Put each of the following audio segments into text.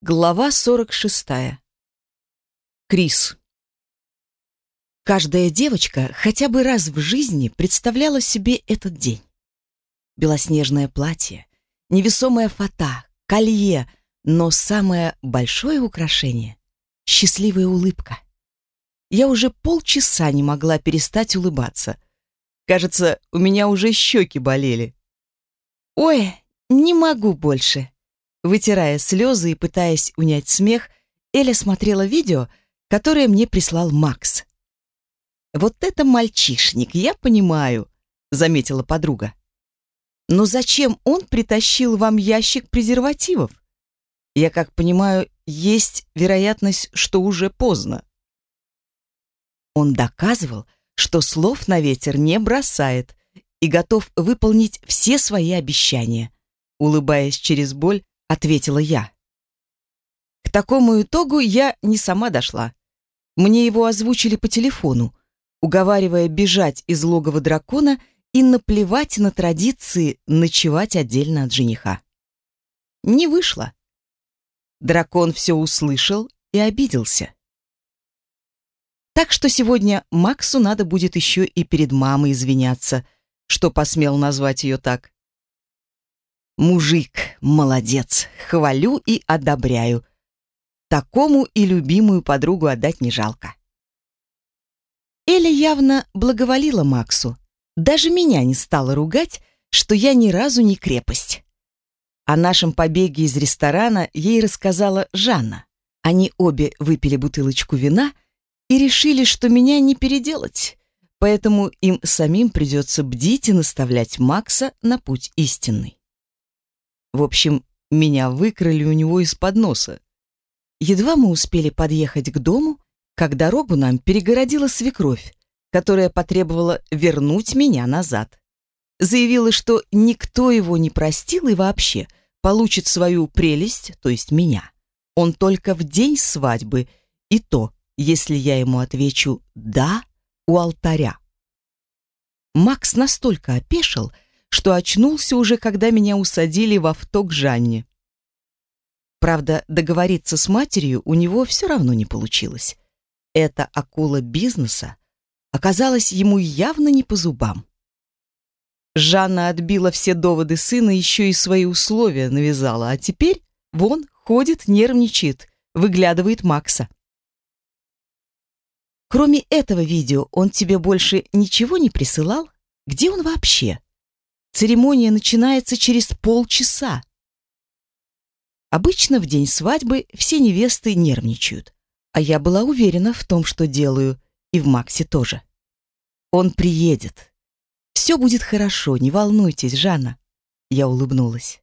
Глава 46. Крис. Каждая девочка хотя бы раз в жизни представляла себе этот день. Белоснежное платье, невесомая фата, колье, но самое большое украшение — счастливая улыбка. Я уже полчаса не могла перестать улыбаться. Кажется, у меня уже щеки болели. «Ой, не могу больше», Вытирая слезы и пытаясь унять смех, Эля смотрела видео, которое мне прислал Макс. «Вот это мальчишник, я понимаю», — заметила подруга. «Но зачем он притащил вам ящик презервативов? Я как понимаю, есть вероятность, что уже поздно». Он доказывал, что слов на ветер не бросает и готов выполнить все свои обещания. Улыбаясь через боль, ответила я. К такому итогу я не сама дошла. Мне его озвучили по телефону, уговаривая бежать из логова дракона и наплевать на традиции ночевать отдельно от жениха. Не вышло. Дракон все услышал и обиделся. Так что сегодня Максу надо будет еще и перед мамой извиняться, что посмел назвать ее так. Мужик, молодец, хвалю и одобряю. Такому и любимую подругу отдать не жалко. Эля явно благоволила Максу. Даже меня не стала ругать, что я ни разу не крепость. О нашем побеге из ресторана ей рассказала Жанна. Они обе выпили бутылочку вина и решили, что меня не переделать, поэтому им самим придется бдить и наставлять Макса на путь истинный. В общем, меня выкрали у него из-под носа. Едва мы успели подъехать к дому, как дорогу нам перегородила свекровь, которая потребовала вернуть меня назад. Заявила, что никто его не простил и вообще получит свою прелесть, то есть меня. Он только в день свадьбы, и то, если я ему отвечу «да» у алтаря. Макс настолько опешил, что очнулся уже, когда меня усадили в авто к Жанне. Правда, договориться с матерью у него все равно не получилось. Эта акула бизнеса оказалась ему явно не по зубам. Жанна отбила все доводы сына, еще и свои условия навязала, а теперь вон ходит, нервничает, выглядывает Макса. Кроме этого видео, он тебе больше ничего не присылал? Где он вообще? Церемония начинается через полчаса. Обычно в день свадьбы все невесты нервничают, а я была уверена в том, что делаю, и в Максе тоже. Он приедет. Все будет хорошо, не волнуйтесь, Жанна. Я улыбнулась.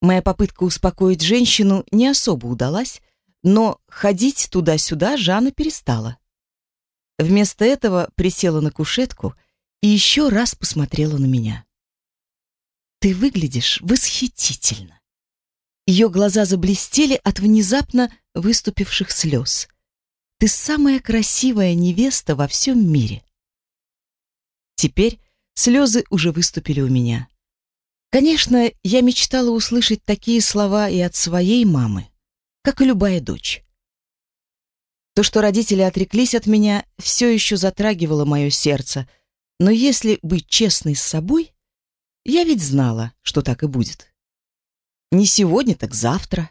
Моя попытка успокоить женщину не особо удалась, но ходить туда-сюда Жанна перестала. Вместо этого присела на кушетку и еще раз посмотрела на меня. «Ты выглядишь восхитительно!» Ее глаза заблестели от внезапно выступивших слез. «Ты самая красивая невеста во всем мире!» Теперь слезы уже выступили у меня. Конечно, я мечтала услышать такие слова и от своей мамы, как и любая дочь. То, что родители отреклись от меня, все еще затрагивало мое сердце — но если быть честной с собой, я ведь знала, что так и будет. Не сегодня, так завтра.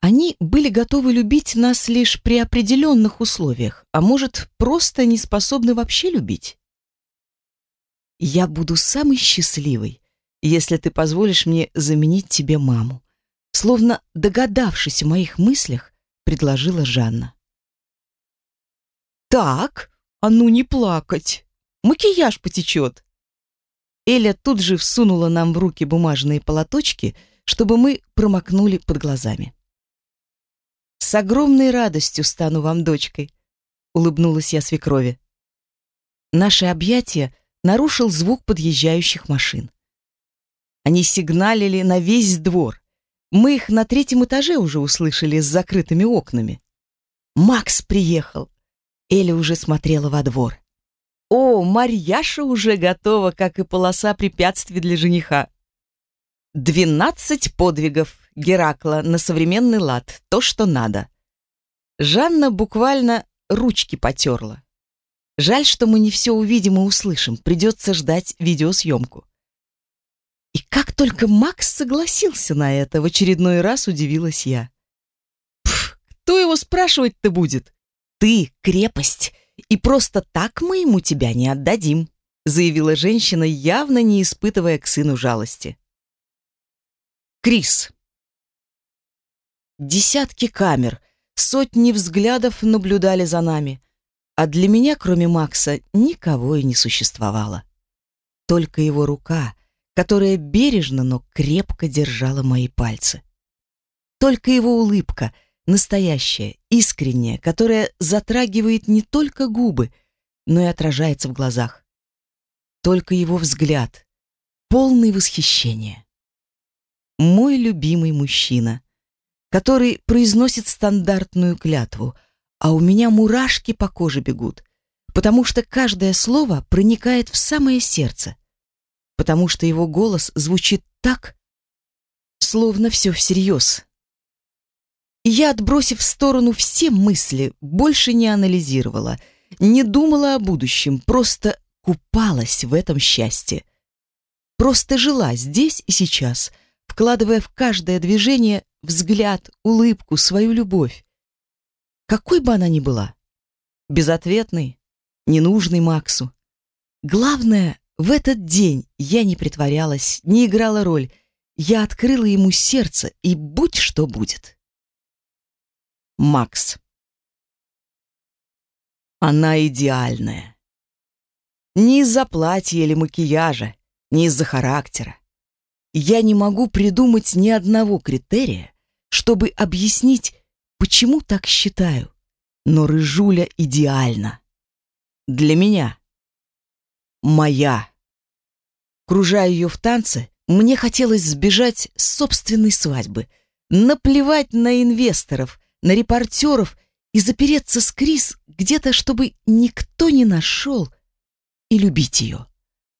Они были готовы любить нас лишь при определенных условиях, а может, просто не способны вообще любить. Я буду самой счастливой, если ты позволишь мне заменить тебе маму. Словно догадавшись о моих мыслях, предложила Жанна. Так, а ну не плакать. Макияж потечет. Эля тут же всунула нам в руки бумажные полоточки, чтобы мы промокнули под глазами. «С огромной радостью стану вам дочкой», — улыбнулась я свекрови. Наше объятие нарушил звук подъезжающих машин. Они сигналили на весь двор. Мы их на третьем этаже уже услышали с закрытыми окнами. Макс приехал. Эля уже смотрела во двор. О, Марьяша уже готова, как и полоса препятствий для жениха. Двенадцать подвигов. Геракла на современный лад, то, что надо. Жанна буквально ручки потерла. Жаль, что мы не все увидим и услышим, придется ждать видеосъемку. И как только Макс согласился на это, в очередной раз удивилась я. Пф, кто его спрашивать-то будет? Ты — крепость, и просто так мы ему тебя не отдадим, заявила женщина, явно не испытывая к сыну жалости. Крис. Десятки камер, сотни взглядов наблюдали за нами, а для меня, кроме Макса, никого и не существовало. Только его рука — которая бережно, но крепко держала мои пальцы. Только его улыбка, настоящая, искренняя, которая затрагивает не только губы, но и отражается в глазах. Только его взгляд, полный восхищения. Мой любимый мужчина, который произносит стандартную клятву, а у меня мурашки по коже бегут, потому что каждое слово проникает в самое сердце — потому что его голос звучит так, словно все всерьез. Я, отбросив в сторону все мысли, больше не анализировала, не думала о будущем, просто купалась в этом счастье. Просто жила здесь и сейчас, вкладывая в каждое движение взгляд, улыбку, свою любовь. Какой бы она ни была. Безответной, ненужной Максу. Главное, в этот день я не притворялась, не играла роль. Я открыла ему сердце, и будь что будет. Макс. Она идеальная. Не из-за платья или макияжа, не из-за характера. Я не могу придумать ни одного критерия, чтобы объяснить, почему так считаю. Но Рыжуля идеальна. Для меня моя. Кружая ее в танце, мне хотелось сбежать с собственной свадьбы, наплевать на инвесторов, на репортеров и запереться с Крис где-то, чтобы никто не нашел, и любить ее.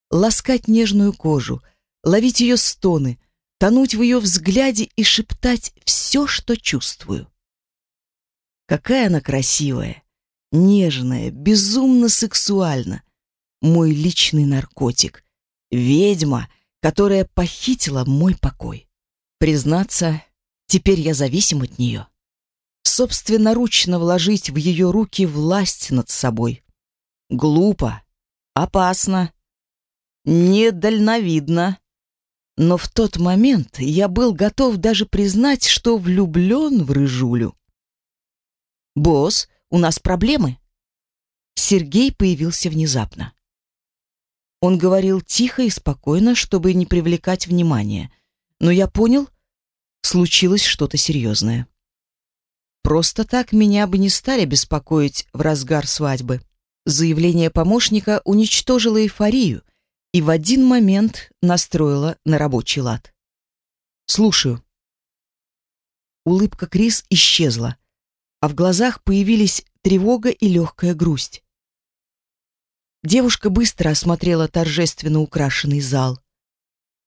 Ласкать нежную кожу, ловить ее стоны, тонуть в ее взгляде и шептать все, что чувствую. Какая она красивая, нежная, безумно сексуальна, мой личный наркотик, ведьма, которая похитила мой покой. Признаться, теперь я зависим от нее. Собственноручно вложить в ее руки власть над собой. Глупо, опасно, недальновидно. Но в тот момент я был готов даже признать, что влюблен в Рыжулю. «Босс, у нас проблемы». Сергей появился внезапно. Он говорил тихо и спокойно, чтобы не привлекать внимания. Но я понял, случилось что-то серьезное. Просто так меня бы не стали беспокоить в разгар свадьбы. Заявление помощника уничтожило эйфорию и в один момент настроило на рабочий лад. «Слушаю». Улыбка Крис исчезла, а в глазах появились тревога и легкая грусть. Девушка быстро осмотрела торжественно украшенный зал.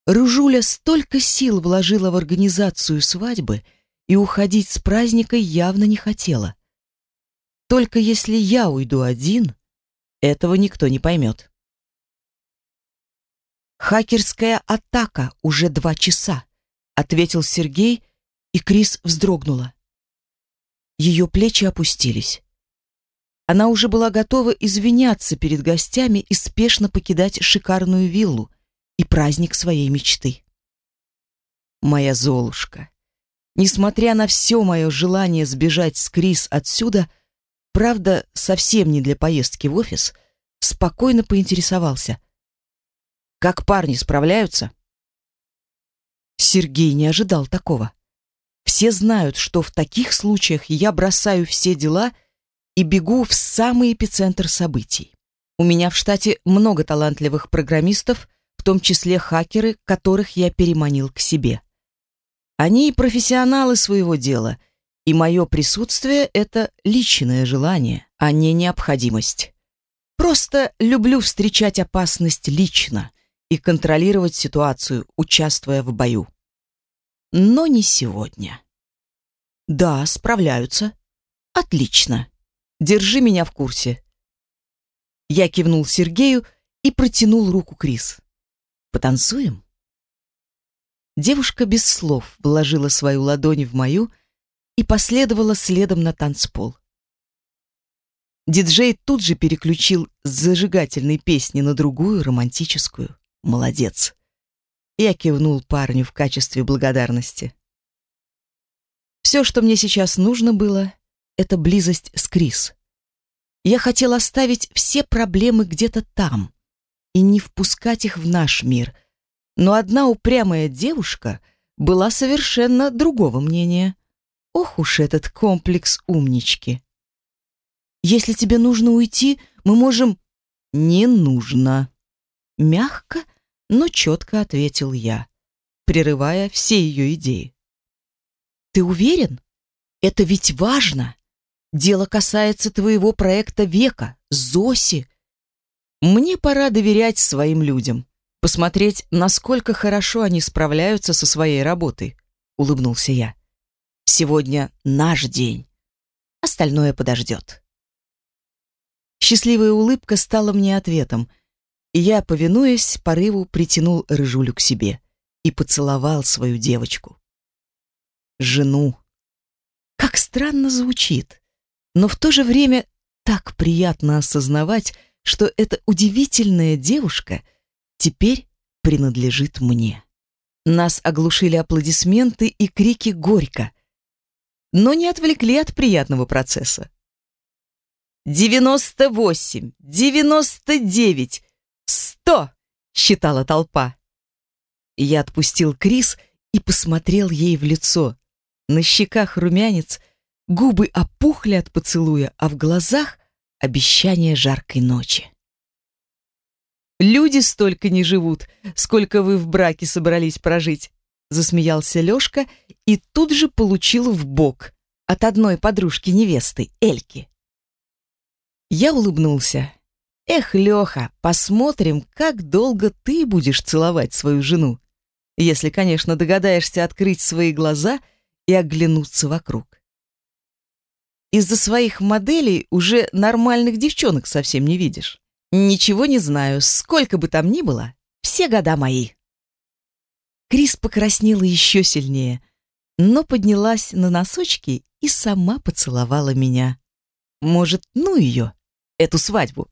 Ружуля столько сил вложила в организацию свадьбы и уходить с праздника явно не хотела. Только если я уйду один, этого никто не поймет. «Хакерская атака уже два часа», — ответил Сергей, и Крис вздрогнула. Ее плечи опустились. Она уже была готова извиняться перед гостями и спешно покидать шикарную виллу и праздник своей мечты. Моя Золушка. Несмотря на все мое желание сбежать с Крис отсюда, правда, совсем не для поездки в офис, спокойно поинтересовался. «Как парни справляются?» Сергей не ожидал такого. Все знают, что в таких случаях я бросаю все дела и бегу в самый эпицентр событий. У меня в штате много талантливых программистов, в том числе хакеры, которых я переманил к себе. Они профессионалы своего дела, и мое присутствие — это личное желание, а не необходимость. Просто люблю встречать опасность лично и контролировать ситуацию, участвуя в бою. но не сегодня. Да, справляются. Отлично. Держи меня в курсе. Я кивнул Сергею и протянул руку Крис. Потанцуем? Девушка без слов вложила свою ладонь в мою и последовала следом на танцпол. Диджей тут же переключил с зажигательной песни на другую, романтическую. Молодец. Я кивнул парню в качестве благодарности. Все, что мне сейчас нужно было, это близость с Крис. Я хотел оставить все проблемы где-то там и не впускать их в наш мир. Но одна упрямая девушка была совершенно другого мнения. Ох уж этот комплекс умнички. Если тебе нужно уйти, мы можем... Не нужно. Мягко, но четко ответил я, прерывая все ее идеи. Ты уверен? Это ведь важно. Дело касается твоего проекта века, Зоси. Мне пора доверять своим людям, посмотреть, насколько хорошо они справляются со своей работой, улыбнулся я. Сегодня наш день. Остальное подождет. Счастливая улыбка стала мне ответом, и я, повинуясь порыву, притянул Рыжулю к себе и поцеловал свою девочку. Жену. Как странно звучит, но в то же время так приятно осознавать, что эта удивительная девушка теперь принадлежит мне. Нас оглушили аплодисменты и крики «Горько!», но не отвлекли от приятного процесса. «Девяносто восемь! Девяносто девять! Сто!» — считала толпа. Я отпустил Крис и посмотрел ей в лицо. На щеках румянец, губы опухли от поцелуя, а в глазах обещание жаркой ночи. «Люди столько не живут, сколько вы в браке собрались прожить», засмеялся Лёшка и тут же получил в бок от одной подружки невесты, Эльки. Я улыбнулся. Эх, Леха, посмотрим, как долго ты будешь целовать свою жену. Если, конечно, догадаешься открыть свои глаза и оглянуться вокруг. Из-за своих моделей уже нормальных девчонок совсем не видишь. Ничего не знаю, сколько бы там ни было, все года мои. Крис покраснела еще сильнее, но поднялась на носочки и сама поцеловала меня. Может, ну ее? эту свадьбу.